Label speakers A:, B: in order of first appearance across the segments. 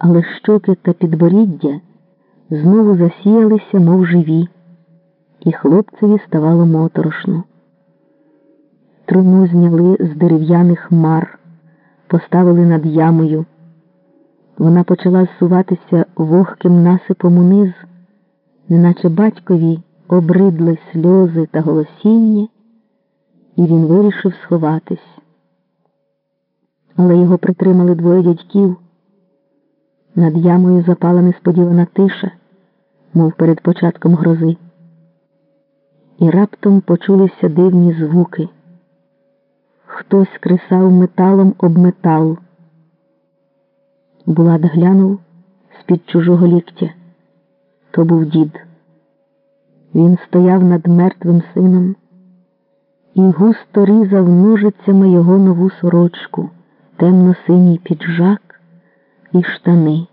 A: але щоки та підборіддя знову засіялися, мов живі, і хлопцеві ставало моторошно. Труну зняли з дерев'яних мар, поставили над ямою. Вона почала зсуватися вогким насипом униз, неначе батькові обридли сльози та голосіння, і він вирішив сховатись. Але його притримали двоє дядьків. Над ямою запала несподівана тиша, мов перед початком грози. І раптом почулися дивні звуки. Хтось кресав металом об метал. Булат глянув з-під чужого ліктя. То був дід. Він стояв над мертвим сином і густо різав ножицями його нову сорочку, темно-синій піджак і штани.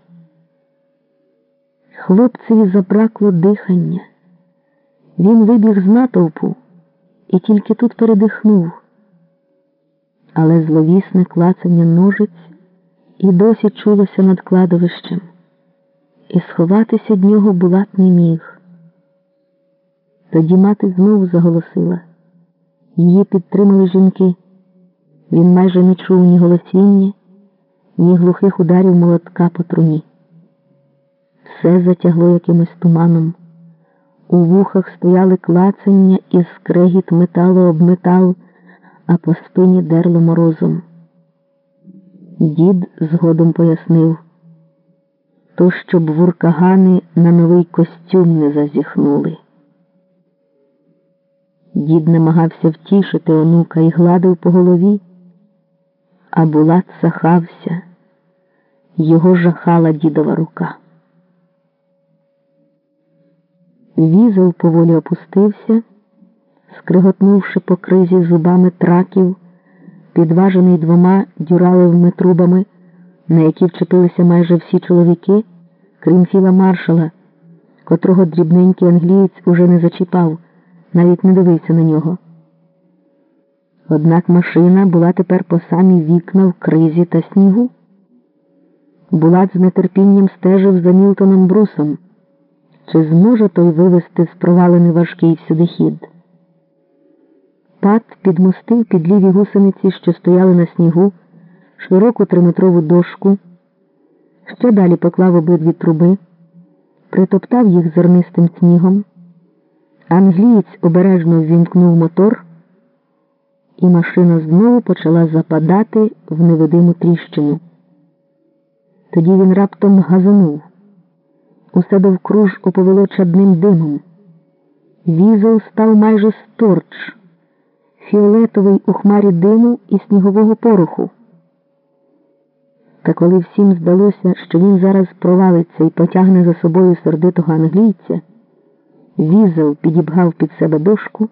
A: Хлопцеві забракло дихання. Він вибіг з натовпу і тільки тут передихнув. Але зловісне клацання ножиць і досі чулося над кладовищем, і сховатися від нього Булат не міг. Тоді мати знову заголосила. Її підтримали жінки. Він майже не чув ні голосіння, ні глухих ударів молотка по труні. Все затягло якимось туманом. У вухах стояли клацання і скрегіт металу об метал, а по спині дерло морозом. Дід згодом пояснив то, щоб вуркагани на новий костюм не зазіхнули. Дід намагався втішити онука і гладив по голові, а Булат сахався, його жахала дідова рука. Візел поволі опустився, скриготнувши по кризі зубами траків, підважений двома дюралевими трубами, на які вчепилися майже всі чоловіки, крім філа маршала, котрого дрібненький англієць уже не зачіпав, навіть не дивився на нього. Однак машина була тепер по самі вікна в кризі та снігу. Булат з нетерпінням стежив за Мілтоном Брусом. Чи зможе той вивести з провалений важкий всюди хід? Пат підмостив під ліві гусениці, що стояли на снігу, широку триметрову дошку, ще далі поклав обидві труби, притоптав їх зернистим снігом. Англієць обережно ввімкнув мотор, і машина знову почала западати в невидиму тріщину. Тоді він раптом газанув. Усе довкруж оповело чадним димом. Візел став майже сторч, фіолетовий у хмарі диму і снігового пороху. Та коли всім здалося, що він зараз провалиться і потягне за собою сердитого англійця, візел підібгав під себе дошку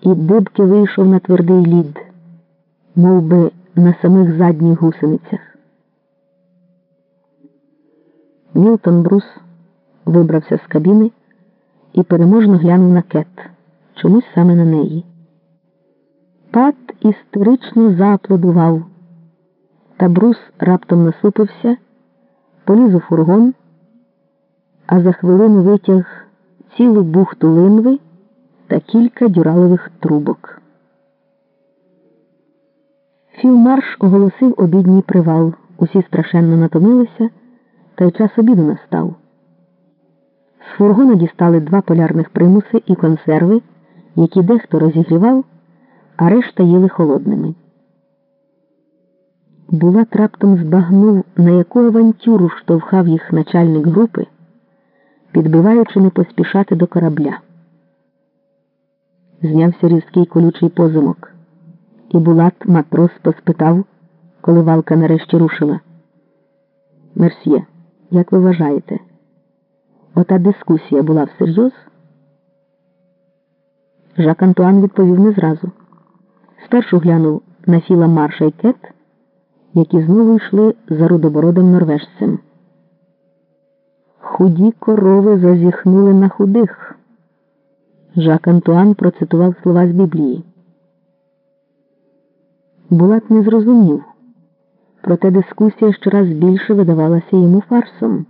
A: і дибки вийшов на твердий лід, мов би на самих задніх гусеницях. Мілтон Брус вибрався з кабіни і переможно глянув на кет, чомусь саме на неї. Пат істерично зааплодував, та Брус раптом насупився, поліз у фургон, а за хвилину витяг цілу бухту линви та кілька дюралових трубок. Філмарш оголосив обідній привал. Усі страшенно натомилися та й час обіду настав. З фургона дістали два полярних примуси і консерви, які дехто розігрівав, а решта їли холодними. Булат раптом збагнув, на яку авантюру штовхав їх начальник групи, підбиваючи не поспішати до корабля. Знявся різкий колючий позимок, і Булат матрос поспитав, коли валка нарешті рушила. Мерсьє. Як ви вважаєте, ота дискусія була всерйоз? Жак Антуан відповів не зразу. Спершу глянув на Філа Марша і Кет, які знову йшли за рудобородим норвежцем. Худі корови зазіхнули на худих. Жак Антуан процитував слова з Біблії. Булат не зрозумів. Проте дискусія щораз більше видавалася йому фарсом.